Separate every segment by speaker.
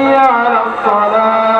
Speaker 1: حي على الصلاه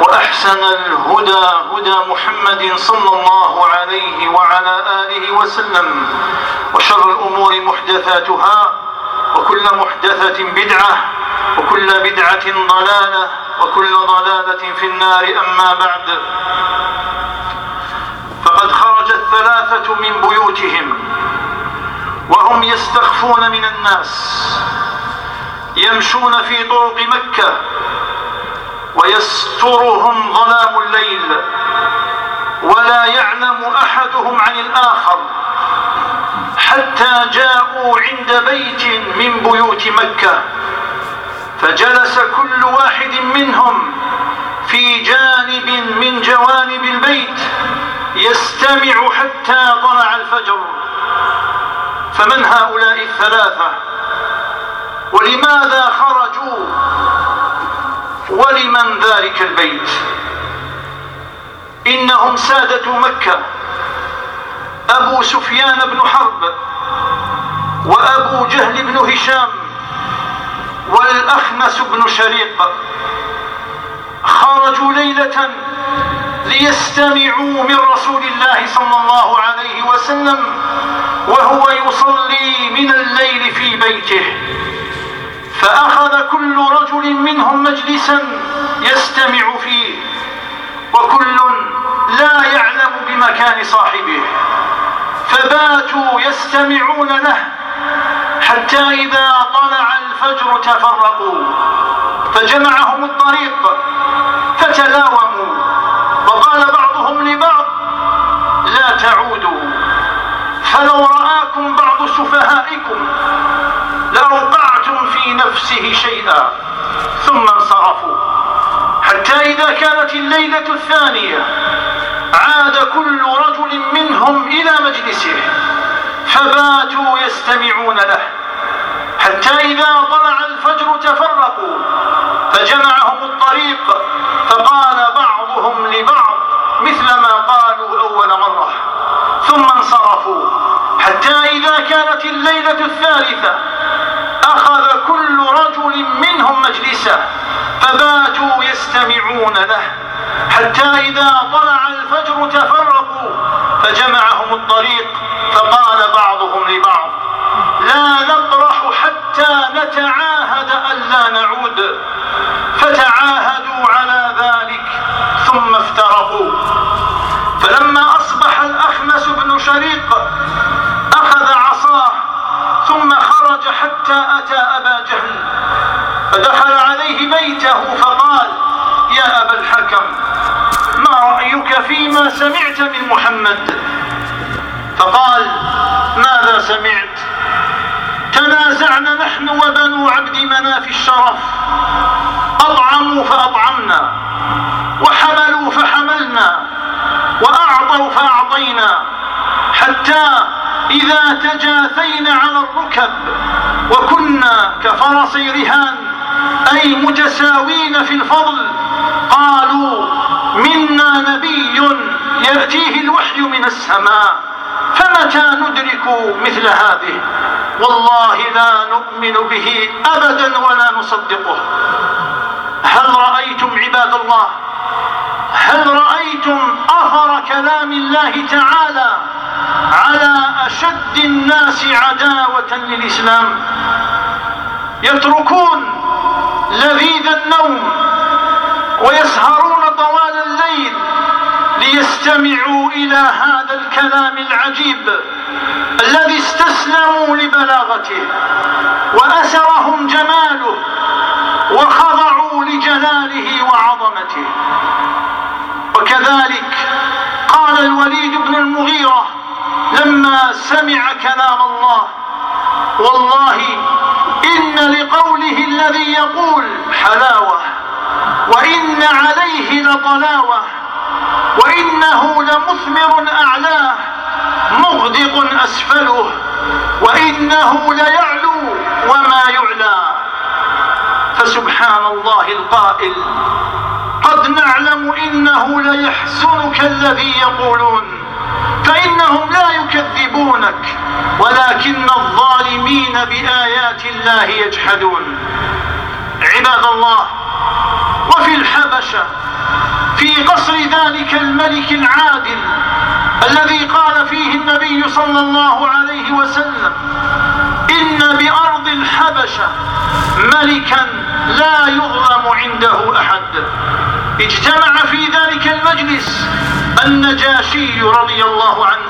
Speaker 1: وأحسن الهدى هدى محمد صلى الله عليه وعلى آله وسلم وشر الأمور محدثاتها وكل محدثة بدعة وكل بدعة ضلالة وكل ضلالة في النار أما بعد فقد خرج الثلاثة من بيوتهم وهم يستخفون من الناس يمشون في طرق مكة ويسترهم ظلام الليل ولا يعلم أحدهم عن الآخر حتى جاءوا عند بيت من بيوت مكة فجلس كل واحد منهم في جانب من جوانب البيت يستمع حتى طلع الفجر فمن هؤلاء الثلاثة ولماذا خرجوا ولمن ذلك البيت إنهم سادة مكة أبو سفيان بن حرب وأبو جهل بن هشام والأخنس بن شريق خرجوا ليلة ليستمعوا من رسول الله صلى الله عليه وسلم وهو يصلي من الليل في بيته فأخذ كل رجل منهم مجلسا يستمع فيه وكل لا يعلم بمكان صاحبه فباتوا يستمعون له حتى إذا طلع الفجر تفرقوا فجمعهم الطريق فتلاوموا وقال بعضهم لبعض لا تعودوا فلو رآكم بعض سفهائكم لو نفسه شيئا ثم انصرفوا حتى إذا كانت الليلة الثانية عاد كل رجل منهم إلى مجلسه فباتوا يستمعون له حتى إذا طلع الفجر تفرقوا فجمعهم الطريق فقال بعضهم لبعض مثل ما قالوا أول مرة ثم انصرفوا حتى إذا كانت الليلة الثالثة كل رجل منهم مجلسه فباتوا يستمعون له حتى إذا طلع الفجر تفرقوا فجمعهم الطريق فقال بعضهم لبعض لا نطرح حتى نتعاهد ألا نعود فتعاهدوا على ذلك ثم افترقوا فلما رأيته فقال يا أبا الحكم ما رأيك فيما سمعت من محمد فقال ماذا سمعت تنازعنا نحن وبنو عبد مناف الشرف أطعموا فأطعمنا وحملوا فحملنا وأعطوا فأعطينا حتى إذا تجاثينا على الركب وكنا كفرس رهان أي متساوين في الفضل قالوا منا نبي يأتيه الوحي من السماء فمتى ندرك مثل هذه
Speaker 2: والله لا
Speaker 1: نؤمن به أبدا ولا نصدقه هل رأيتم عباد الله هل رأيتم أثر كلام الله تعالى على أشد الناس عداوة للإسلام يتركون لذيذ النوم ويسهرون طوال الليل ليستمعوا إلى هذا الكلام العجيب الذي استسلموا لبلاغته وأسرهم جماله وخضعوا لجلاله وعظمته وكذلك قال الوليد بن المغيرة لما سمع كلام الله والله إن لقوله الذي يقول حلاوة
Speaker 2: وإن عليه
Speaker 1: لطلاوة وإنه لمثمر أعلاه مغدق أسفله وإنه ليعلو وما يعلى فسبحان الله القائل قد نعلم إنه ليحزنك الذي يقولون فإنهم لا يكذبونك ولكن الظالمين بآيات الله يجحدون عباد الله وفي الحبشة في قصر ذلك الملك العادل الذي قال فيه النبي صلى الله عليه وسلم إن بأرض الحبشة ملكا لا يظلم عنده أحد اجتمع في ذلك المجلس النجاشي رضي الله عنه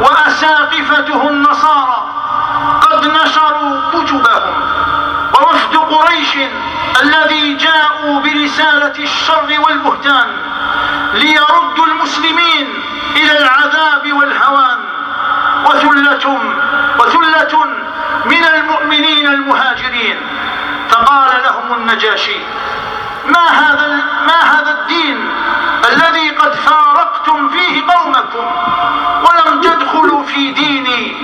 Speaker 1: وأساقفته النصارى قد نشروا كتبهم ووفد قريش الذي جاءوا برسالة الشر والبهتان ليردوا المسلمين إلى العذاب والهوان وثلة وثلة من المؤمنين المهاجرين فقال لهم النجاشي ما هذا ما هذا الدين الذي قد فارقتم فيه قومكم ولم تدخلوا في ديني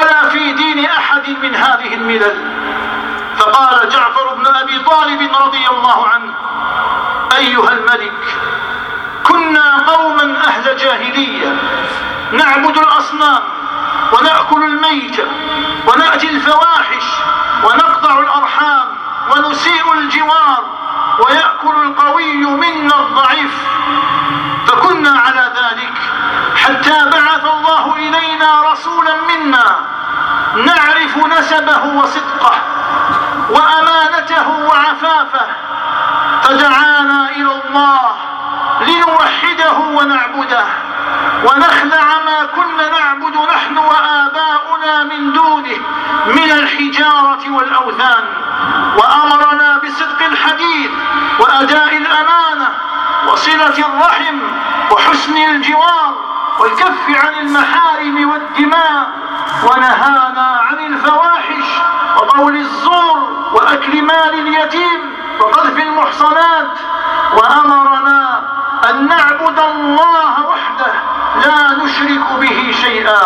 Speaker 1: ولا في دين احد من هذه الملل فقال جعفر بن ابي طالب رضي الله عنه ايها الملك كنا قوما اهل جاهليه نعبد الاصنام وناكل الميت وناتي الفواحش ونقطع الارحام ونسيء الجوار ويأكل القوي منا الضعيف فكنا على ذلك حتى بعث الله إلينا رسولا منا نعرف نسبه وصدقه وأمانته وعفافه فدعانا إلى الله لنوحده ونعبده ونخلع ما كنا نعبد نحن وآباؤنا من دونه من الحجارة والأوثان وأمر بصدق الحديث وأداء الأمانة وصلة الرحم وحسن الجوار والكف عن المحارم والدماء ونهانا عن الفواحش وقول الزور وأكل مال اليتيم وقذف المحصنات وأمرنا أن نعبد الله وحده لا نشرك به شيئا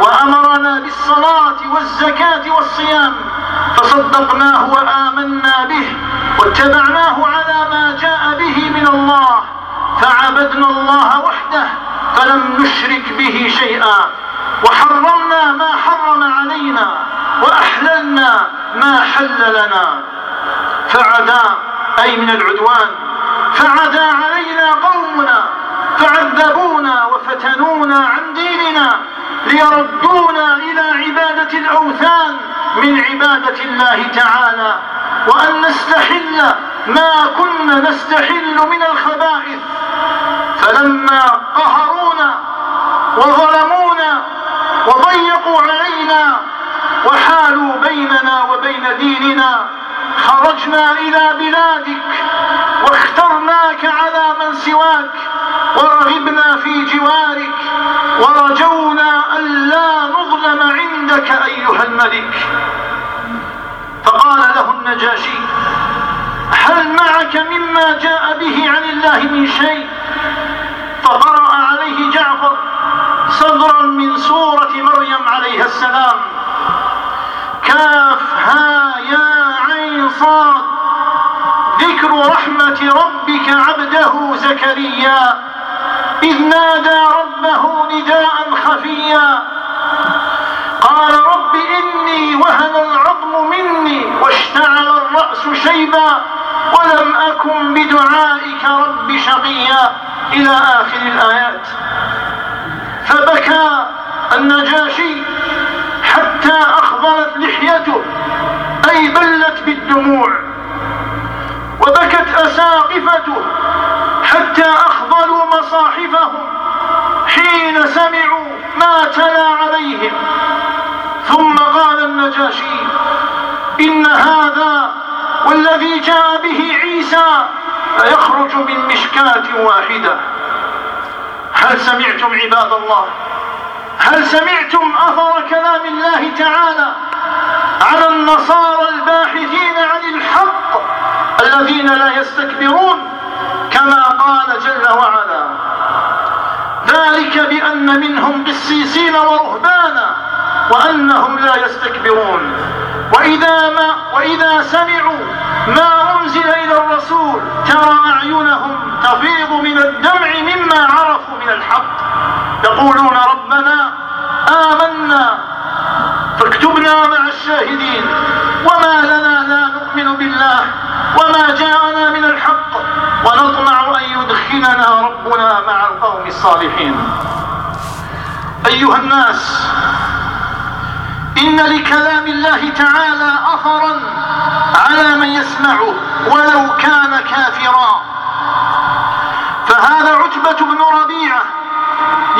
Speaker 1: وأمرنا بالصلاة والزكاة والصيام فصدقناه وآمنا به اتبعناه على ما جاء به من الله فعبدنا الله وحده فلم نشرك به شيئا وحرمنا ما حرم علينا وأحللنا ما حل لنا فعدا أي من العدوان فعدا علينا قومنا فعذبونا وفتنونا عن ديننا ليردونا إلى عبادة الأوثان من عبادة الله تعالى وأن نستحل ما كنا نستحل من الخبائث فلما قهرونا وظلمونا وضيقوا علينا وحالوا بيننا وبين ديننا خرجنا إلى بلادك واخترناك على من سواك ورغبنا في جوارك ورجونا ألا نظلم عندك أيها الملك فقال له النجاشي هل معك مما جاء به عن الله من شيء فقرأ عليه جعفر صدرا من سورة مريم عليها السلام كاف ها يا عين صاد ذكر رحمة ربك عبده زكريا إذ نادى ربه نداء خفيا قال رب إني وهن العظم مني واشتعل الرأس شيبا ولم أكن بدعائك رب شقيا إلى آخر الآيات فبكى النجاشي حتى أخضلت لحيته أي بلت بالدموع وبكت أساقفته حتى أخضلوا مصاحفهم حين سمعوا ما تلا عليهم ثم قال النجاشي إن هذا والذي جاء به عيسى ليخرج من مشكاة واحدة هل سمعتم عباد الله هل سمعتم أثر كلام الله تعالى على النصارى الباحثين عن الحق الذين لا يستكبرون كما قال جل وعلا ذلك بأن منهم قسيسين ورهبانا وأنهم لا يستكبرون وإذا, ما وإذا سمعوا ما أنزل إلى الرسول ترى أعينهم تفيض من الدمع مما عرفوا من الحق يقولون ربنا آمنا فاكتبنا مع الشاهدين وما لنا لا نؤمن بالله وما جاءنا من الحق ونطمع أن يدخلنا ربنا مع القوم الصالحين أيها الناس إن لكلام الله تعالى أثرا على من يسمعه ولو كان كافرا فهذا عتبة بن ربيعة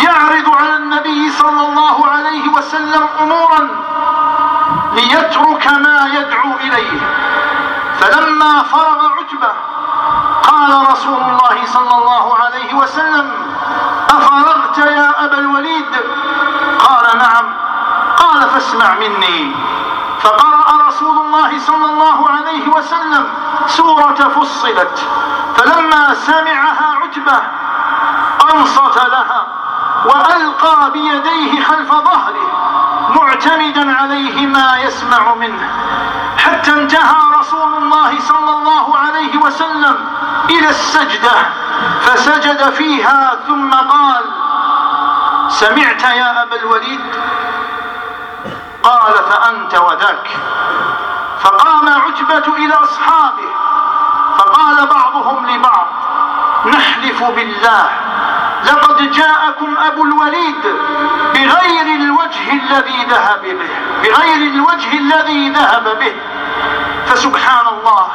Speaker 1: يعرض على النبي صلى الله عليه وسلم أمورا ليترك ما يدعو إليه فلما فرغ فقال رسول الله صلى الله عليه وسلم أفرغت يا أبا الوليد قال نعم قال فاسمع مني فقرأ رسول الله صلى الله عليه وسلم سورة فصلت فلما سمعها عتبة أنصت لها وألقى بيديه خلف ظهره معتمدا عليه ما يسمع منه حتى انتهى رسول الله صلى الله عليه وسلم إلى السجدة فسجد فيها ثم قال سمعت يا أبا الوليد قال فأنت وذاك فقام عتبة إلى أصحابه فقال بعضهم لبعض نحلف بالله لقد جاءكم أبو الوليد بغير الوجه الذي ذهب به بغير الوجه الذي ذهب به فسبحان الله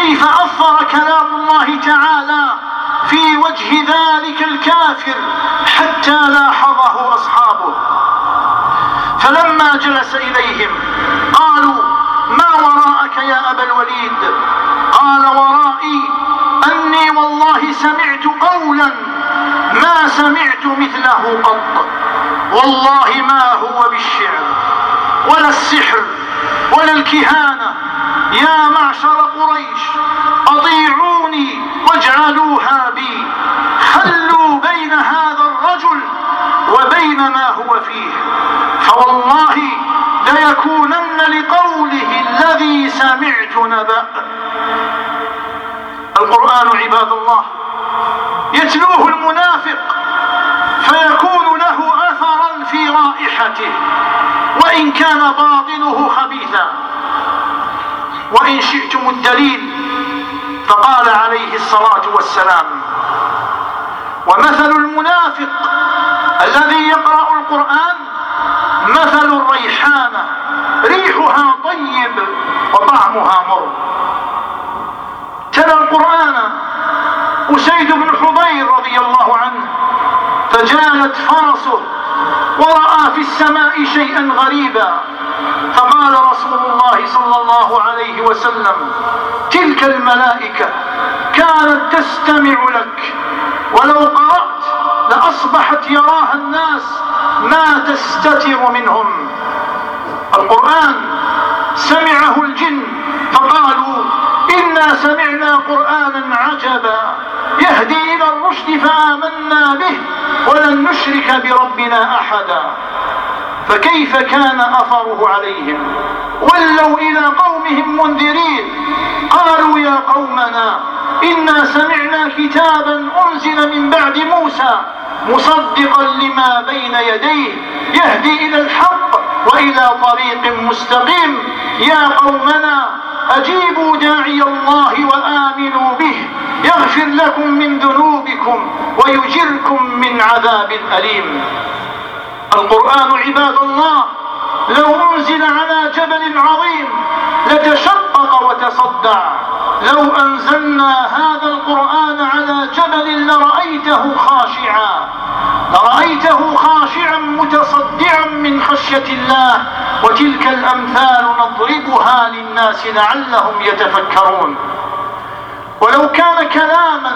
Speaker 1: كيف أثر كلام الله تعالى في وجه ذلك الكافر حتى لاحظه أصحابه فلما جلس إليهم قالوا ما وراءك يا أبا الوليد قال ورائي أني والله سمعت قولا ما سمعت مثله قط والله ما هو بالشعر ولا السحر ولا الكهان يا معشر قريش أطيعوني واجعلوها بي خلوا بين هذا الرجل وبين ما هو فيه فوالله ليكونن لقوله الذي سمعت نبأ القرآن عباد الله يتلوه المنافق فيكون له أثرا في رائحته وإن كان باطنه وإن شئتم الدليل فقال عليه الصلاة والسلام ومثل المنافق الذي يقرأ القرآن مثل الريحانة
Speaker 2: ريحها
Speaker 1: طيب وطعمها مر تلا القرآن أسيد بن حضير رضي الله عنه فجالت فرسه ورأى في السماء شيئا غريبا فقال رسول الله صلى الله عليه وسلم تلك الملائكة كانت تستمع لك ولو قرأت لأصبحت يراها الناس ما تستتر منهم القرآن سمعه الجن فقالوا إنا سمعنا قرآنا عجبا يهدي إلى الرشد فآمنا به ولن نشرك بربنا أحدا فكيف كان أثره عليهم ولوا إلى قومهم منذرين قالوا يا قومنا إنا سمعنا كتابا أنزل من بعد موسى مصدقا لما بين يديه يهدي إلى الحق وإلى طريق مستقيم يا قومنا أجيبوا داعي الله وآمنوا به يغفر لكم من ذنوبكم ويجركم من عذاب أليم القرآن عباد الله لو أنزل على جبل عظيم لتشقق وتصدع لو أنزلنا هذا القرآن على جبل لرأيته خاشعا لرأيته خاشعا متصدعا من خشية الله وتلك الأمثال نضربها للناس لعلهم يتفكرون ولو كان كلاما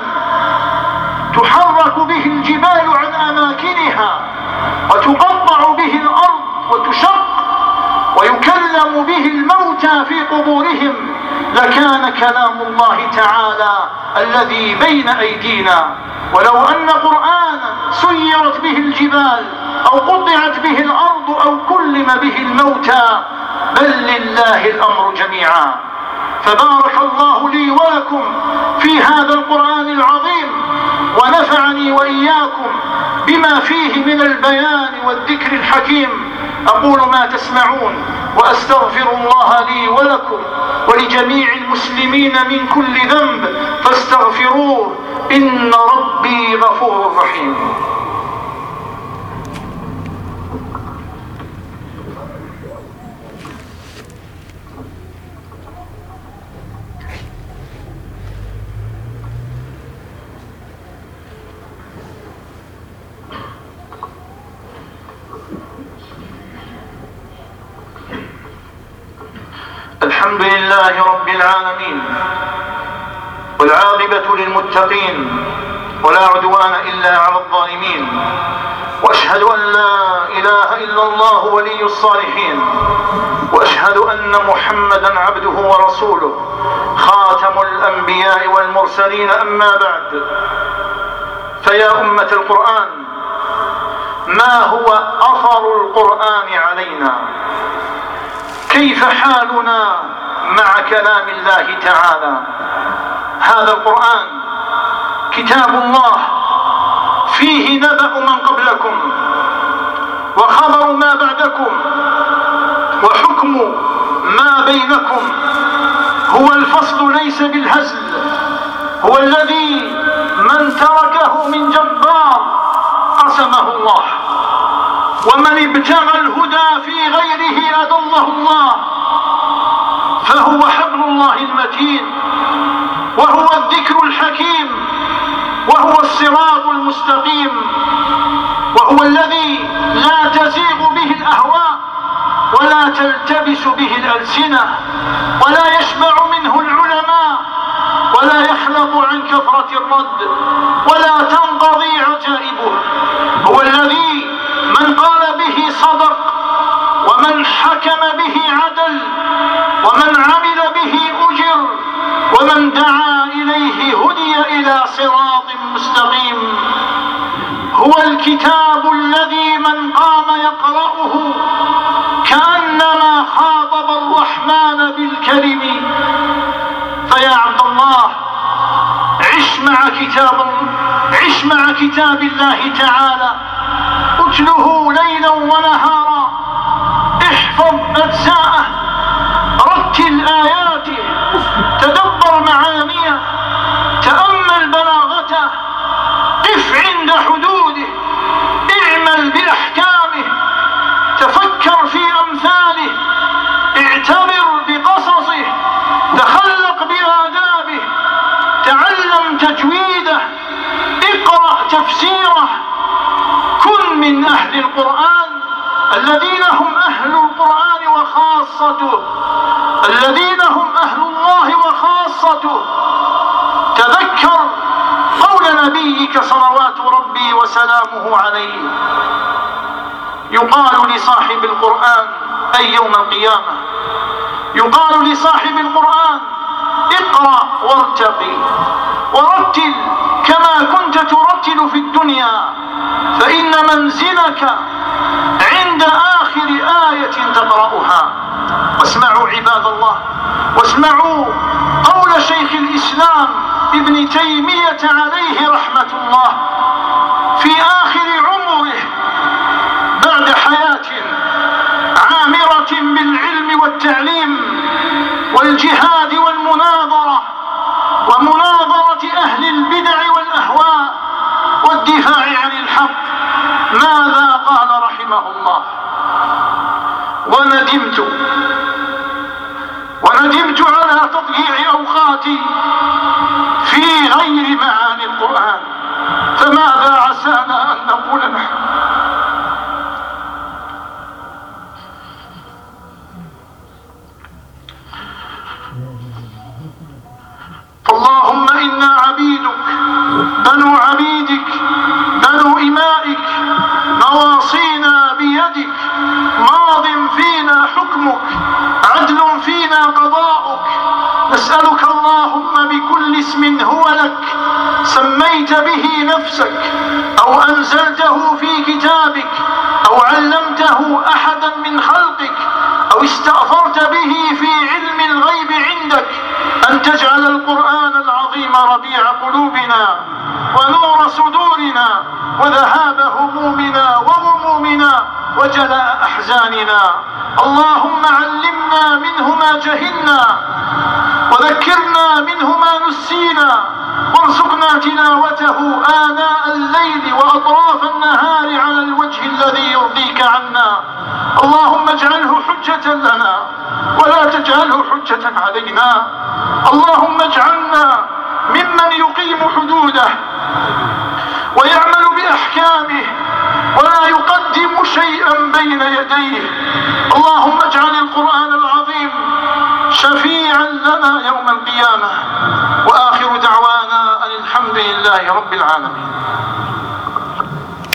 Speaker 1: تحرك به الجبال عن أماكنها وتقطع به الأرض وتشق ويكلم به الموتى في قبورهم لكان كلام الله تعالى الذي بين أيدينا ولو أن قرآنا سيرت به الجبال أو قطعت به الأرض أو كلم به الموتى بل لله الأمر جميعا فبارك الله لي ولكم في هذا القرآن العظيم ونفعني وإياكم بما فيه من البيان والذكر الحكيم أقول ما تسمعون وأستغفر الله لي ولكم ولجميع المسلمين من كل ذنب فاستغفروه إن ربي غفور رحيم الحمد لله رب العالمين والعاقبة للمتقين ولا عدوان إلا على الظالمين وأشهد أن لا إله إلا الله ولي الصالحين وأشهد أن محمدا عبده ورسوله خاتم الأنبياء والمرسلين أما بعد فيا أمة القرآن ما هو أثر القرآن علينا؟ كيف حالنا مع كلام الله تعالى هذا القرآن كتاب الله فيه نبأ من قبلكم وخبر ما بعدكم وحكم ما بينكم هو الفصل ليس بالهزل هو الذي من تركه من جبار قسمه الله ومن ابتغى الهدى في غيره أضله الله فهو حبل الله المتين وهو الذكر الحكيم وهو الصراط المستقيم وهو الذي لا تزيغ به الأهواء ولا تلتبس به الألسنة ولا يشبع منه العلماء ولا يخلق عن كثرة الرد ولا تنقضي عجائبه هو الذي من قال به صدق ومن حكم به عدل ومن عمل به أجر ومن دعا إليه هدي إلى صراط مستقيم هو الكتاب الذي من قام يقرأه كأنما خاطب الرحمن بالكلم فيا عبد الله عش مع كتاب عش مع كتاب الله تعالى قتله ليلا ونهارا احفظ أجزاءه رتل آياته تدبر معانيه تأمل بلاغته قف عند حدوده اعمل بأحكامه تفكر في أمثاله اعتبر بقصصه تخلق بآدابه تعلم تجويده اقرأ تفسيره من أهل القرآن الذين هم أهل القرآن وخاصته الذين هم أهل الله وخاصته تذكر قول نبيك صلوات ربي وسلامه عليه يقال لصاحب القرآن أي يوم القيامة يقال لصاحب القرآن اقرأ وارتقي ورتل كما كنت ترتل في الدنيا فإن منزلك عند آخر آية تقرأها واسمعوا عباد الله واسمعوا قول شيخ الإسلام ابن تيمية عليه رحمة الله في آخر عمره بعد حياة عامرة بالعلم والتعليم والجهاد والتعليم تضييع أوقاتي في غير معاني القرآن فماذا عسانا أن نقول نحن وذهاب همومنا وغمومنا وجلاء أحزاننا اللهم علمنا منه ما جهلنا وذكرنا منه ما نسينا وارزقنا تلاوته آناء الليل وأطراف النهار على الوجه الذي يرضيك عنا اللهم اجعله حجة لنا ولا تجعله حجة علينا اللهم اجعلنا ممن يقيم حدوده ويعلم أحكامه ولا يقدم شيئا بين يديه اللهم اجعل القرآن العظيم شفيعا لنا يوم القيامة وآخر دعوانا أن الحمد لله رب العالمين